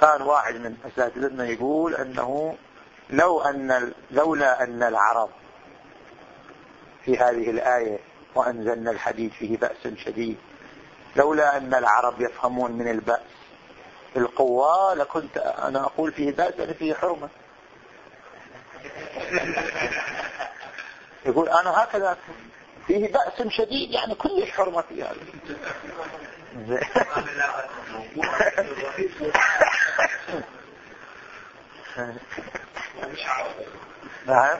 كان واحد من أساتذتنا يقول أنه لو أن لولا أن العرب في هذه الآية وأنزلنا الحديد فيه بأس شديد لولا أن العرب يفهمون من البأس القوة لكنت أنا أقول فيه بأس أنا فيه حرمة. يقول أنا هكذا فيه بأس شديد يعني كل حرمة في هذا. نعم.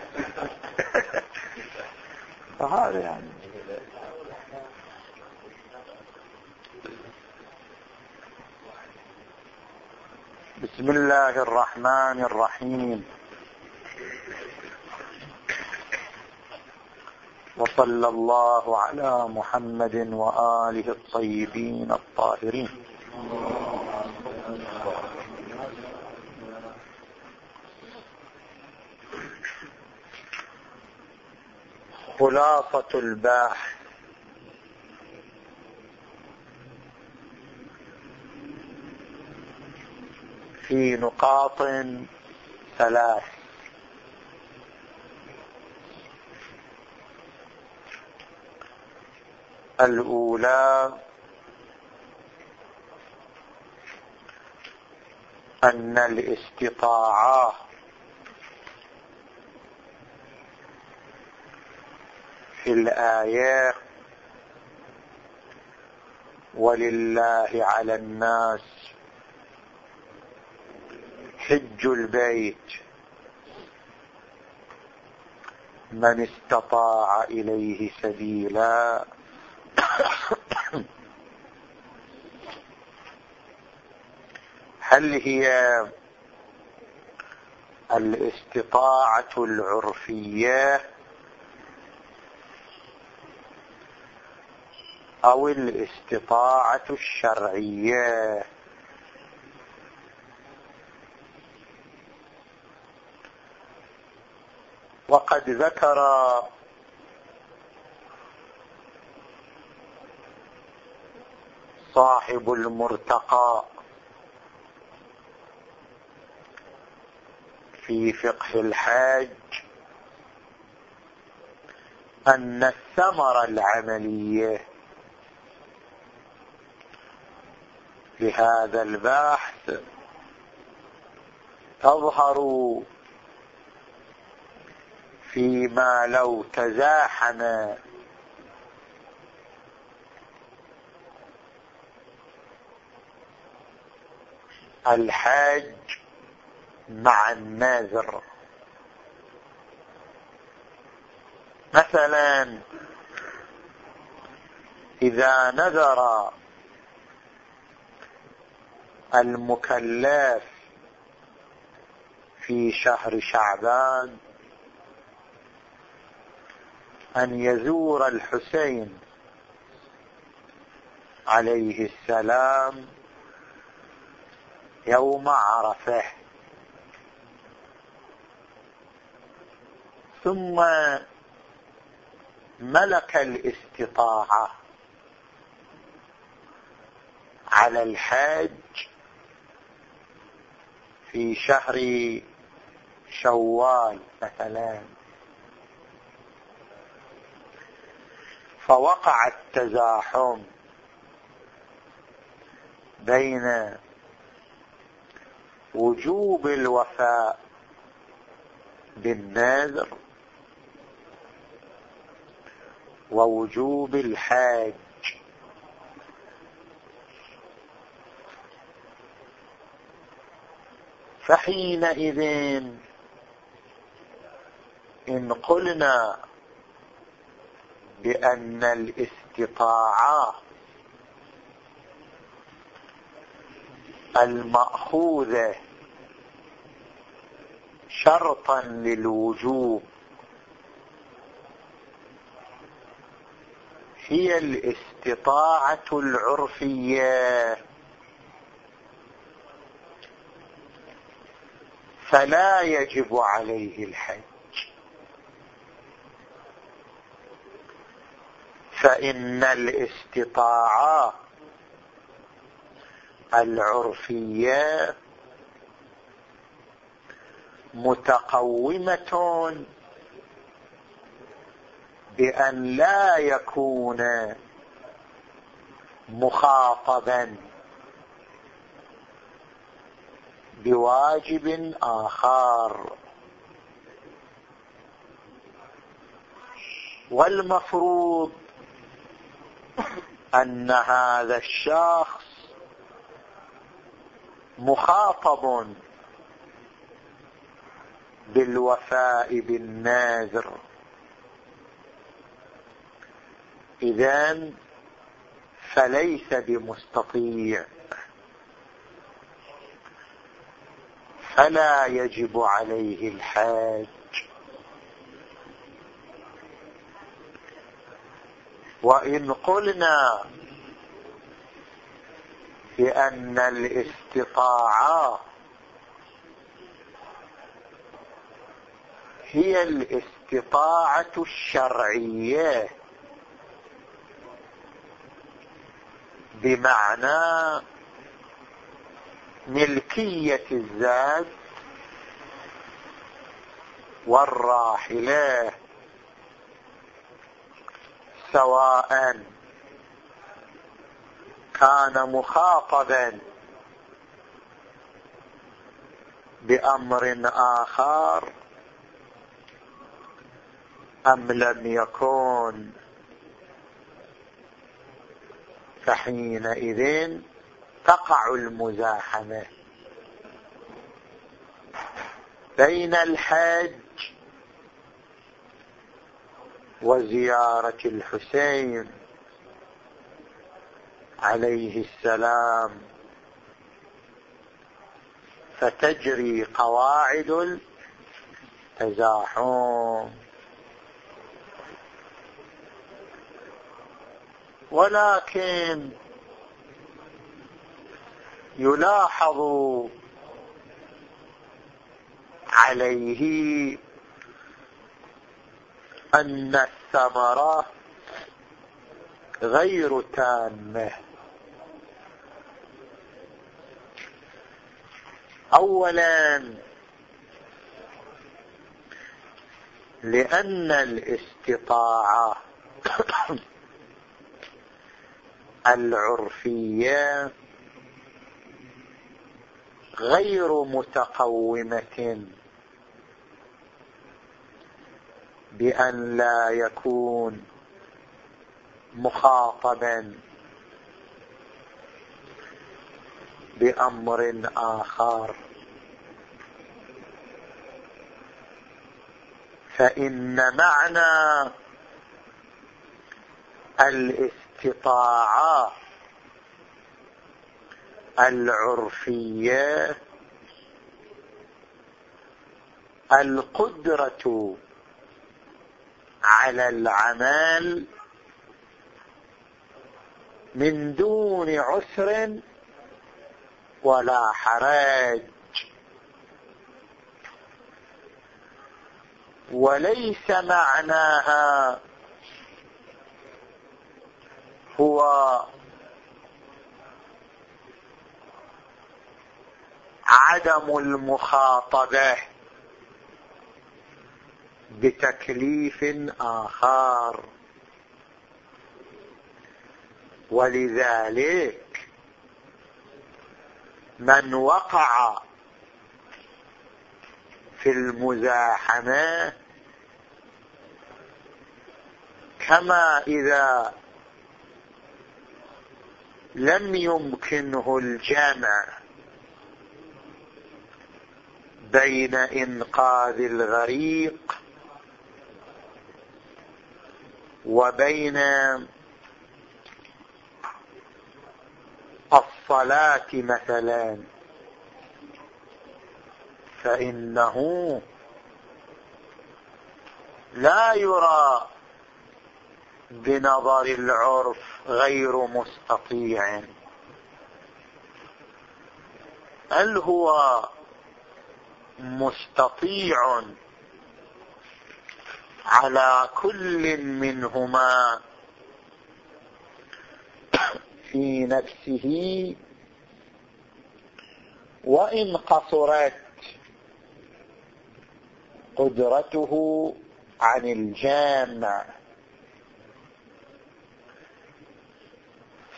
فهذا يعني. بسم الله الرحمن الرحيم. وصلى الله على محمد وآله الطيبين الطاهرين. خلاصة الباحث في نقاط ثلاث. الأولى أن الاستطاعة في الآية ولله على الناس حج البيت. من استطاع إليه سبيلا. هل هي الاستطاعة العرفية؟ أو الاستطاعة الشرعية. وقد ذكر صاحب المرتقى في فقه الحاج أن الثمرة العملية لهذا البحث تظهر فيما لو تزاحم الحاج مع الناذر مثلا إذا نذر المكلف في شهر شعبان أن يزور الحسين عليه السلام يوم عرفة. ثم ملك الاستطاعة على الحاج في شهر شوال مثلا. فوقع التزاحم بين وجوب الوفاء بالنذر ووجوب الحاج فحينئذ إن قلنا بأن الاستطاعة المأخوذة شرطا للوجوب هي الاستطاعة العرفية. فلا يجب عليه الحج. فإن الاستطاعة العرفية متقومة بأن لا يكون مخاطبا بواجب آخر. والمفروض أن هذا الشخص مخاطب بالوفاء بالناذر إذن فليس بمستطيع فلا يجب عليه الحاج؟ وإن قلنا بأن الاستطاعة هي الاستطاعة الشرعية بمعنى ملكية الذات والراحلة سواء كان مخاطبا بأمر آخر أم لم يكن فحينئذ تقع المزاحمة بين الحج وزيارة الحسين عليه السلام فتجري قواعد التزاحم. ولكن يلاحظ عليه أن الثمرة غير تامة. أولا لأن الاستطاعة العرفية غير متقومة. بأن لا يكون مخاطبا بأمر آخر. فإن معنى الاستطاعة العرفية القدرة على العمل من دون عسر ولا حرج وليس معناها هو عدم المخاطبة بتكليف آخر. ولذلك من وقع في المزاحمة كما إذا لم يمكنه الجمع بين إنقاذ الغريق وبين الصلاة مثلا. فإنه لا يرى بنظر العرف غير مستطيع. هل هو مستطيع على كل منهما في نفسه وإن قصرت قدرته عن الجامع.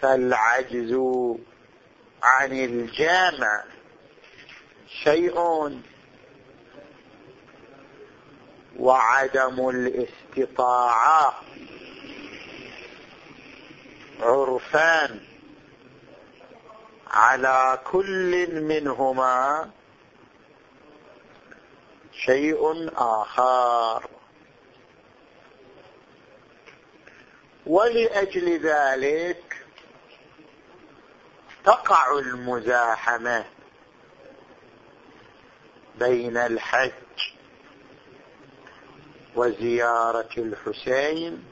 فالعجز عن الجامع شيء وعدم الاستطاعة. عرفان على كل منهما شيء آخر. ولأجل ذلك تقع المزاحمة بين الحج وزيارة الحسين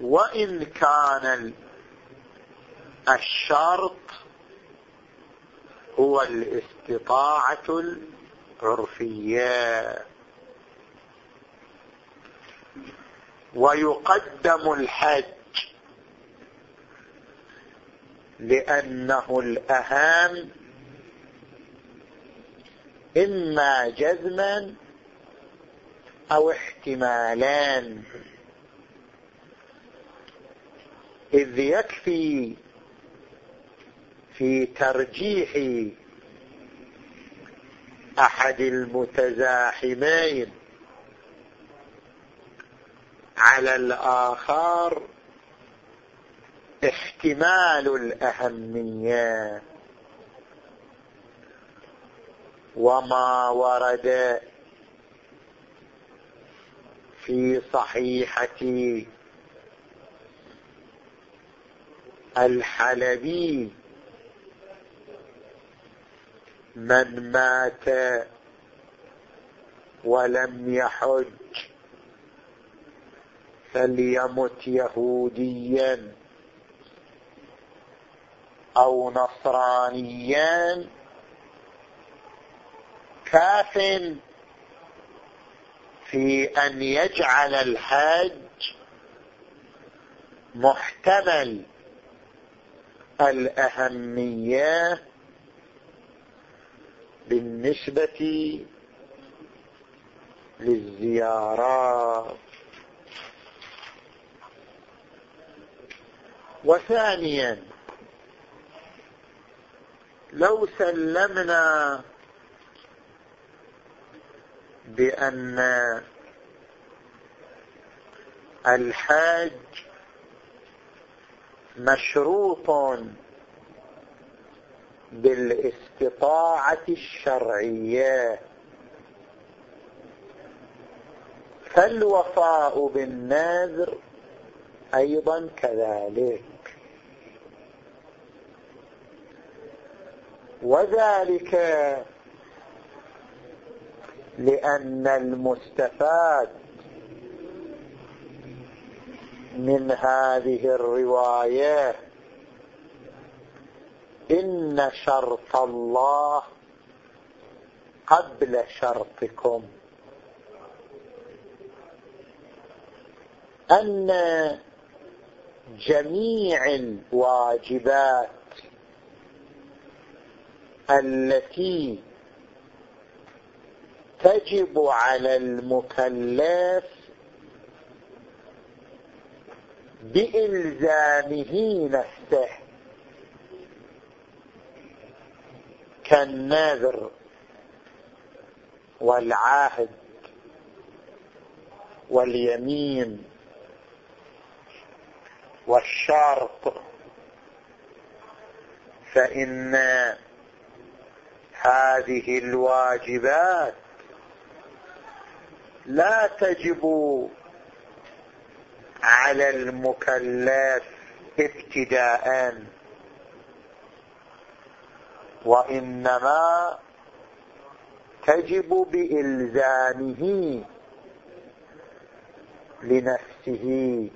وإن كان الشرط هو الاستطاعة العرفية. ويقدم الحج لأنه الأهم إما جزما أو احتمالان. إذ يكفي في ترجيح أحد المتزاحمين على الآخر احتمال الأهمية. وما ورد في صحيحة الحلبي. من مات ولم يحج فليمت يهوديا أو نصرانيا. كاف. في أن يجعل الحج محتمل الأهمية بالنسبة للزيارات. وثانيا لو سلمنا بأن الحاج مشروط بالاستطاعة الشرعية. فالوفاء بالنذر أيضا كذلك. وذلك لأن المستفاد من هذه الرواية إن شرط الله قبل شرطكم. أن جميع الواجبات التي تجب على المكلف بإلزامه نفسه. كالنذر والعهد واليمين والشرط فإن هذه الواجبات لا تجب على المكلف ابتداء وإنما تجب بإلزامه لنفسه.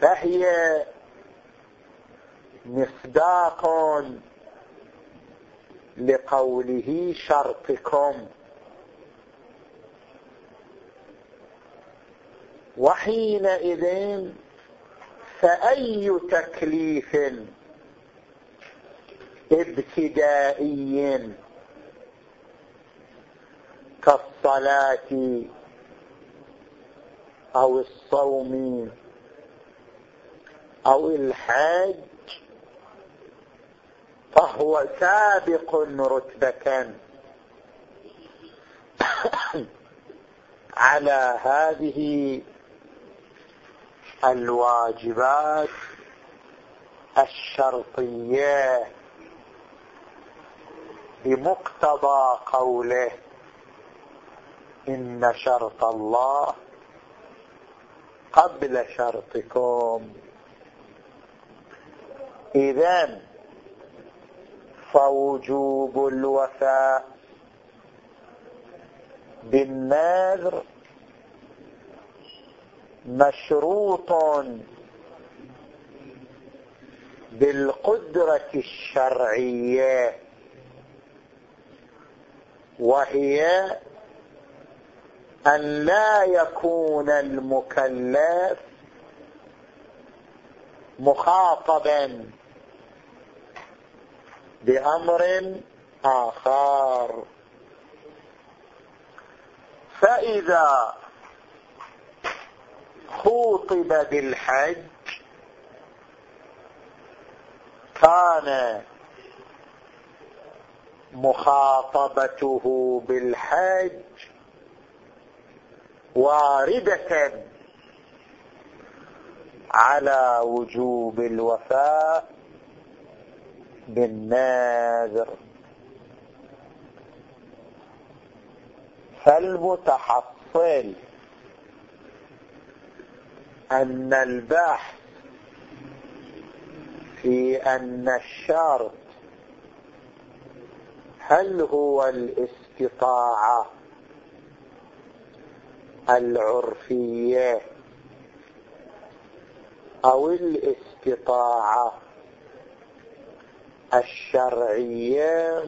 فهي مصداق لقوله شرطكم. وحينئذ فأي تكليف ابتدائي كالصلاة أو الصوم أو الحج فهو سابق رتبة على هذه الواجبات الشرطية بمقتضى قوله إن شرط الله قبل شرطكم. إذا فوجوب الوفاء بالنذر مشروط بالقدرة الشرعية وهي أن لا يكون المكلف مخاطبا بأمر آخر. فإذا خوطب بالحج كان مخاطبته بالحج واردة على وجوب الوفاء بالناذر فالمتحصل أن البحث في أن الشرط هل هو الاستطاعة العرفية أو الاستطاعة الشرعية؟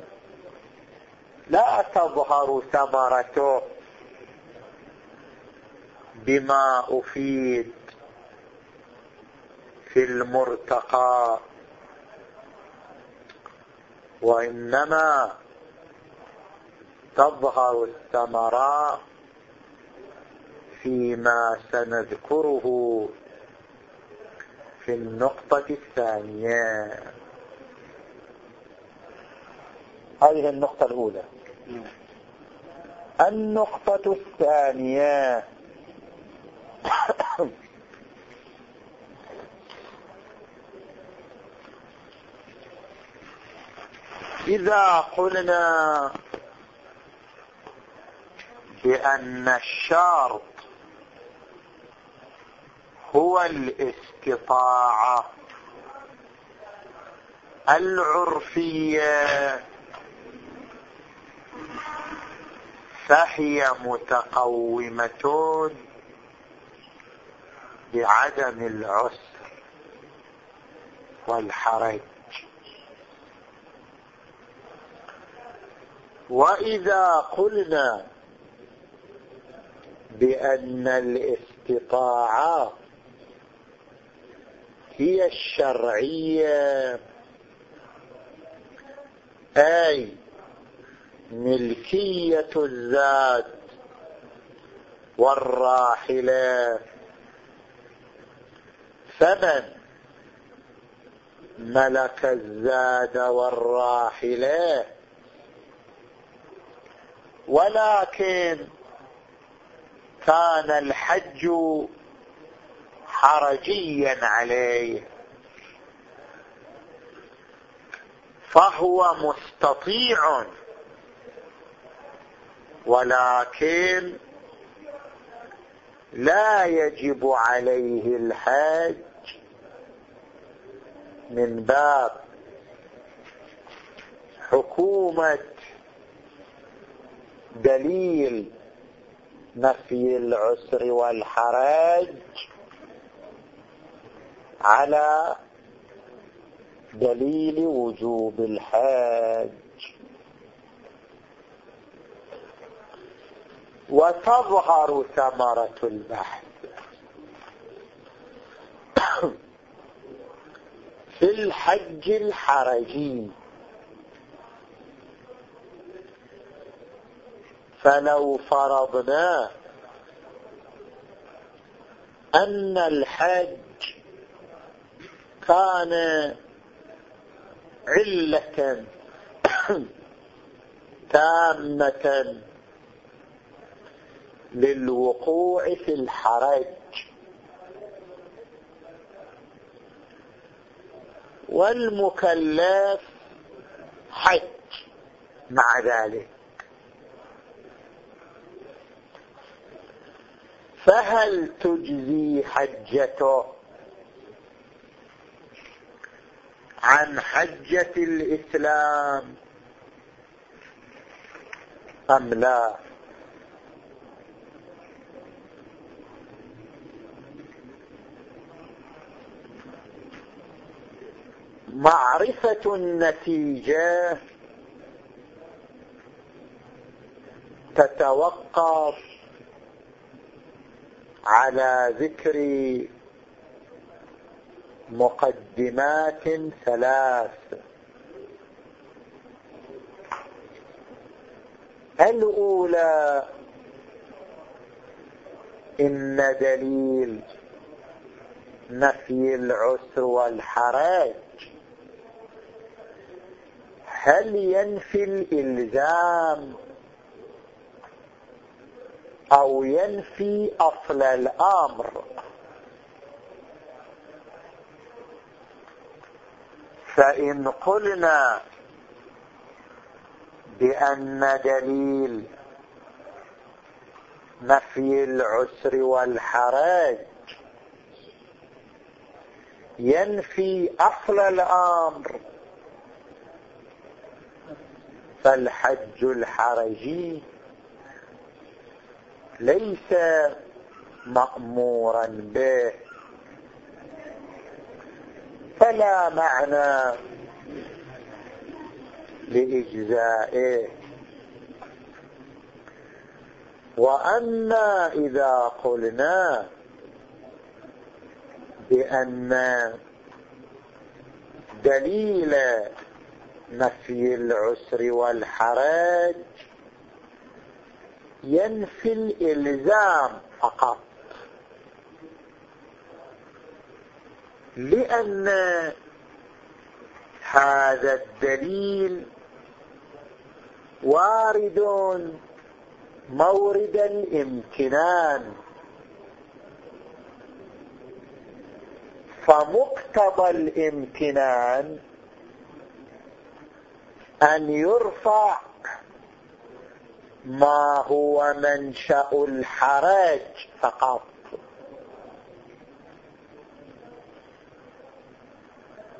لا تظهر ثمرته بما أفيد في المرتقى. وإنما تظهر الثمرات فيما سنذكره في النقطة الثانية. هذه النقطة الأولى. النقطة الثانية. إذا قلنا بأن الشرط هو الاستطاعة العرفية فهي متقومة بعدم العسر والحرج. وإذا قلنا بأن الاستطاعة هي الشرعية أي ملكية الذات والراحلة فمن ملك الزاد والراحلة؟ ولكن كان الحج حرجيا عليه. فهو مستطيع ولكن لا يجب عليه الحج من باب حكومة دليل نفي العسر والحرج على دليل وجوب الحج وتظهر ثمرة البحث. في الحج الحرجي فلو فرضنا أن الحج كان علة تامة للوقوع في الحرج. والمكلف حج مع ذلك. فهل تجزي حجته عن حجة الإسلام أم لا؟ معرفة النتيجة تتوقف على ذكر مقدمات ثلاث. الأولى إن دليل نفي العسر والحرج هل ينفي الإلزام أو ينفي أصل الأمر. فإن قلنا بأن دليل نفي العسر والحرج ينفي أصل الأمر فالحج الحرجي ليس مأمورا به. فلا معنى لإجزائه. وأما إذا قلنا بأن دليل نفي العسر والحرج ينفي الإلزام فقط. لأن هذا الدليل وارد مورد الامتنان. فمقتضى الامتنان أن يرفع ما هو منشأ الحرج فقط.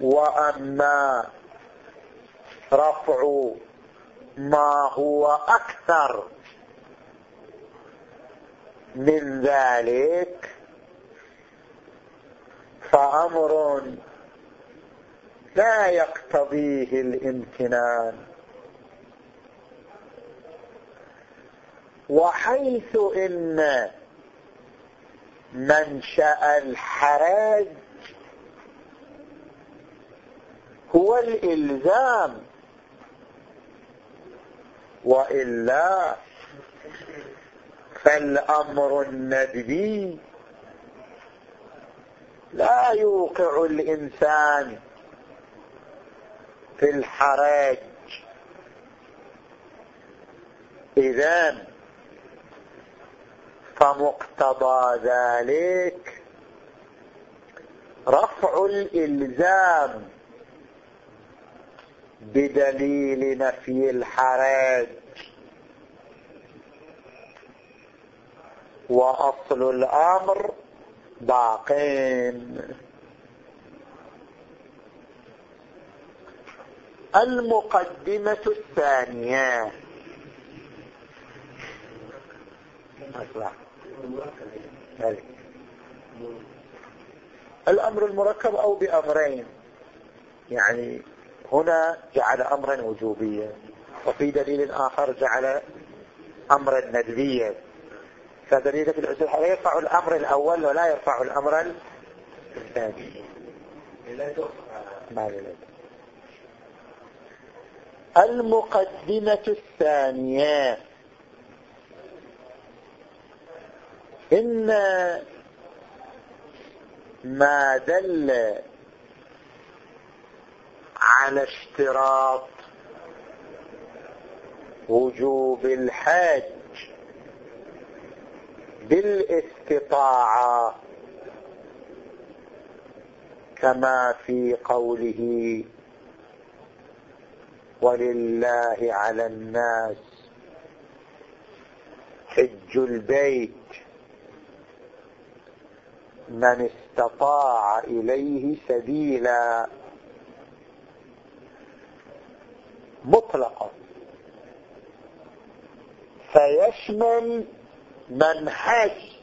وأما رفع ما هو أكثر من ذلك فأمر لا يقتضيه الامتنان. وحيث إن منشأ الحرج هو الإلزام وإلا فالأمر الندبي لا يوقع الإنسان في الحرج إذن فمقتضى ذلك. رفع الإلزام بدليل نفي الحرج. وأصل الأمر باقين. المقدمة الثانية. الأمر المركب أو بأمرين. يعني هنا جعل أمرا وجوبيا وفي دليل آخر جعل أمرا ندبيا. فدليل في العسر يرفع الأمر الأول ولا يرفع الأمر الثاني. المقدمة الثانية. إن ما دل على اشتراط وجوب الحج بالاستطاعة كما في قوله ولله على الناس حج البيت. من استطاع إليه سبيلا. مطلقا. فيشمل من حج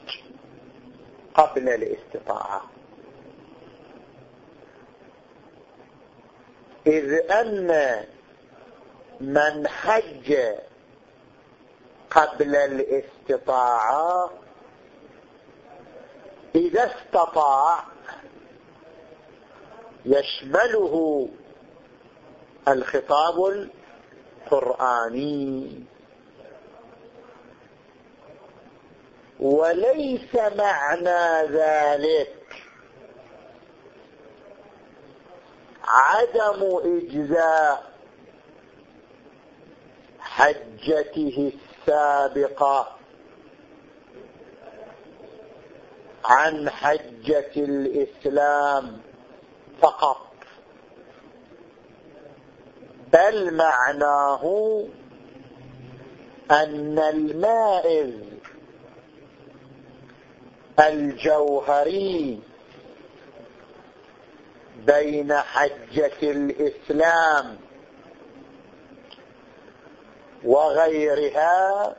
قبل الاستطاعة. إذ أن من حج قبل الاستطاعة إذا استطاع يشمله الخطاب القرآني. وليس معنى ذلك عدم إجزاء حجته السابقة. عن حجة الإسلام فقط. بل معناه أن المائز الجوهري بين حجة الإسلام وغيرها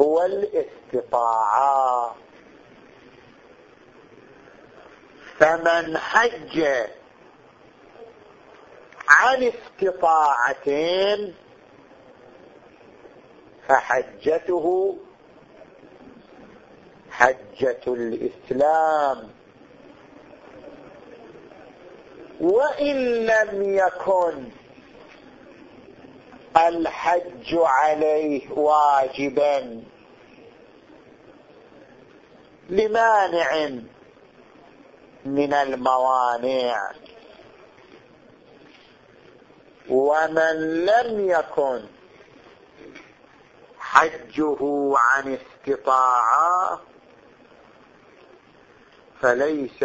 هو الاستطاعة. فمن حج عن استطاعتين فحجته حجة الإسلام. وإن لم يكن الحج عليه واجبا لمانع من الموانع. ومن لم يكن حجه عن استطاعة فليس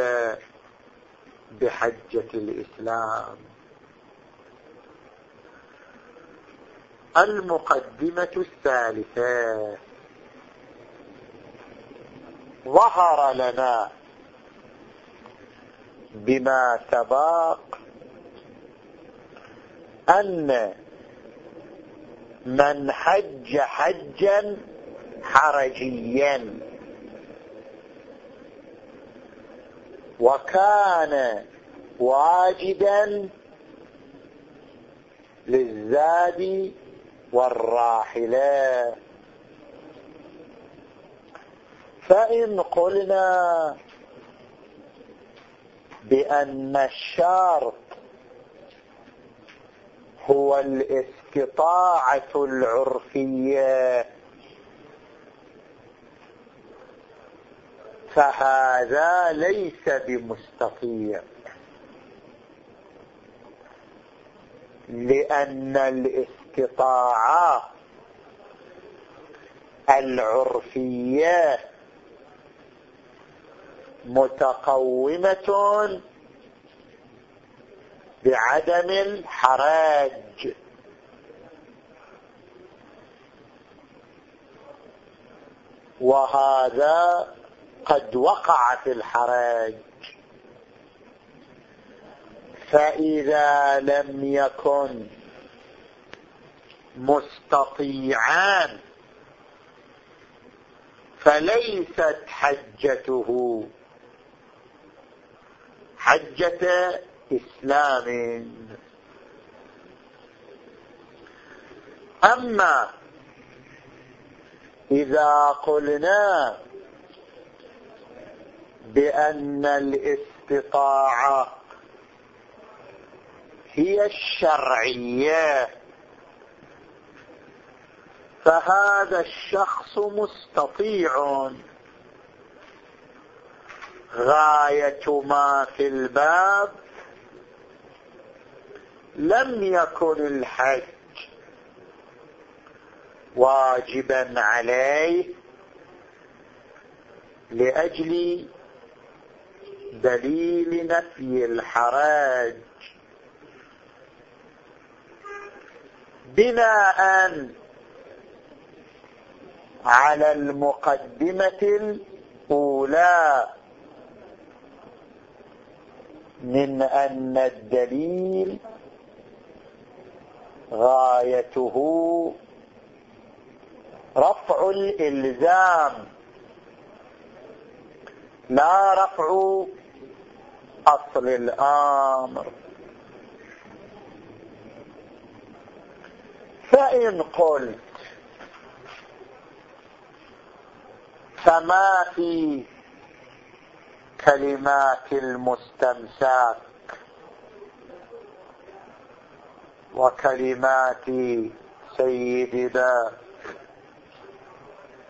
بحجة الإسلام. المقدمة الثالثة. ظهر لنا بما سبق أن من حج حجا حرجيا. وكان واجدا للزاد والراحلة فإن قلنا بأن الشرط هو الاستطاعة العرفية. فهذا ليس بمستطيع. لأن الاستطاعة العرفية متقومة بعدم الحراج. وهذا قد وقع في الحراج. فإذا لم يكن مستطيعان فليست حجته حجة إسلام. أما إذا قلنا بأن الاستطاعة هي الشرعية فهذا الشخص مستطيع. غاية ما في الباب لم يكن الحج واجبا عليه لأجل دليل نفي الحرج بناء على المقدمة الأولى من أن الدليل غايته رفع الإلزام لا رفع أصل الأمر. فإن قلت فما في كلمات المستمساك وكلمات سيدنا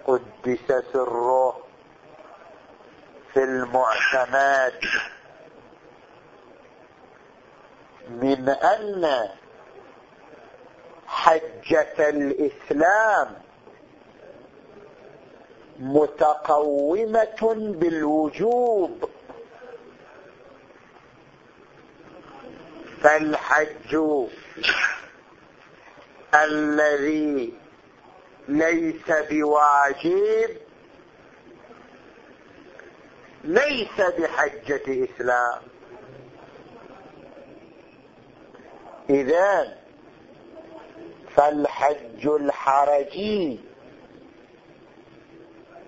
قدس سره في المعتمد من أن حجة الإسلام متقومة بالوجوب. فالحج الذي ليس بواجب ليس بحجة إسلام. إذا فالحج الحرجي.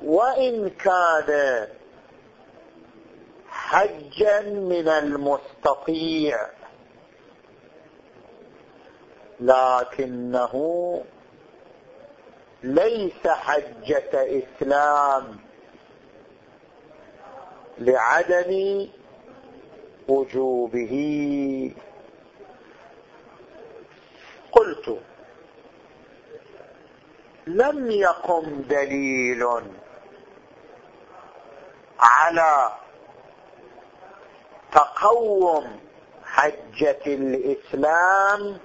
وإن كان حجا من المستطيع. لكنه ليس حجة إسلام لعدم وجوبه. قلت لم يقم دليل على تقوم حجة الإسلام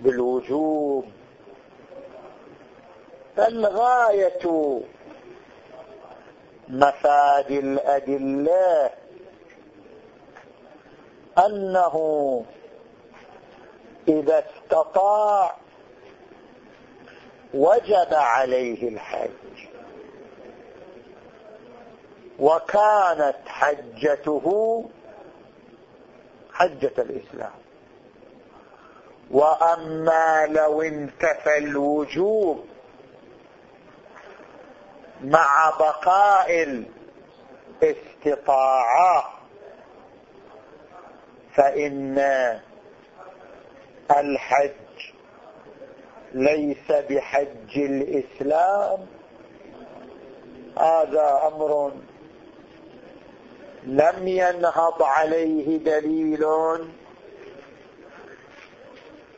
بالوجوب. فالغاية مفاد الأدلة أنه إذا استطاع وجب عليه الحج. وكانت حجته حجة الإسلام. وأما لو انتفى الوجوب مع بقاء الاستطاعة فإن الحج ليس بحج الإسلام هذا أمر لم ينهض عليه دليل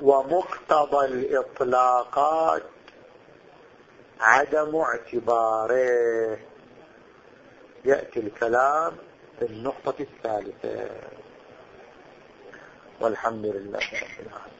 ومقتضى الإطلاقات عدم اعتباره. يأتي الكلام في النقطة الثالثة. والحمد لله رب العالمين.